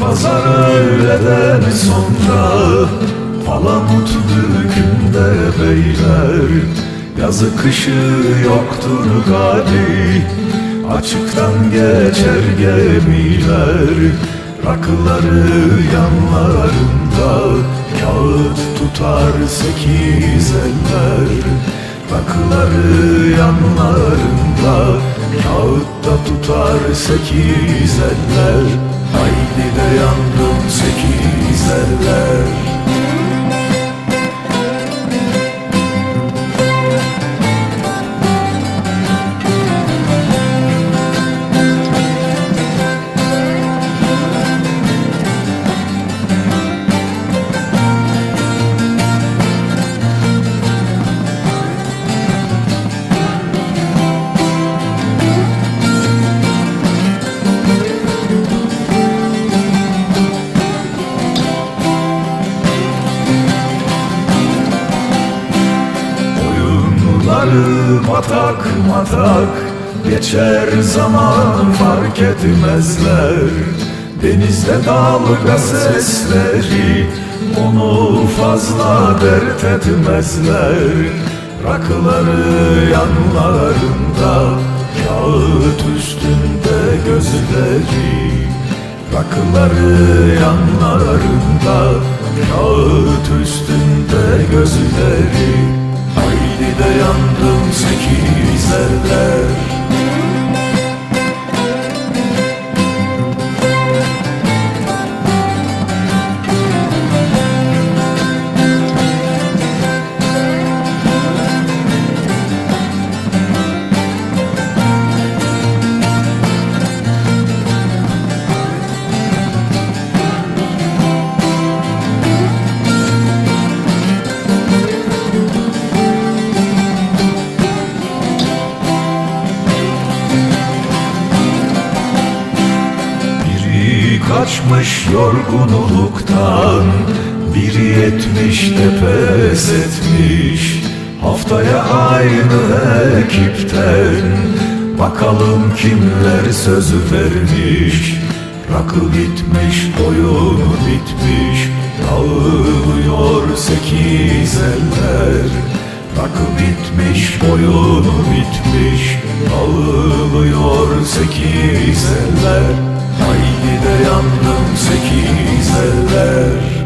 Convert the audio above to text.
pazar öğleden sonra. Palamut bürkünde beyler. Yazı kışı yoktur gali Açıktan geçer gemiler. Rakıları yanlarında Kağıt tutar sekiz eller. Rakıları yanlarında Kağıtta tutar sekiz eller Haydi de yandım sekiz Oyunları matak matak Geçer zaman fark etmezler. Denizde dalga sesleri Onu fazla dert etmezler. Rakıları yanlarında Kağıt üstünde gözleri. Rakıları yanlarında Kağıt üstünde gözleri Haydi de yandım sekizlerler Biri kaçmış yorgunluktan Biri yetmiş de pes etmiş Haftaya aynı ekipten Bakalım kimler söz vermiş. Rakı bitmiş, oyun bitmiş Dağılıyor sekiz eller. Rakı bitmiş, oyun bitmiş Dağılıyor sekiz eller Şimdi yandım sekiz eller.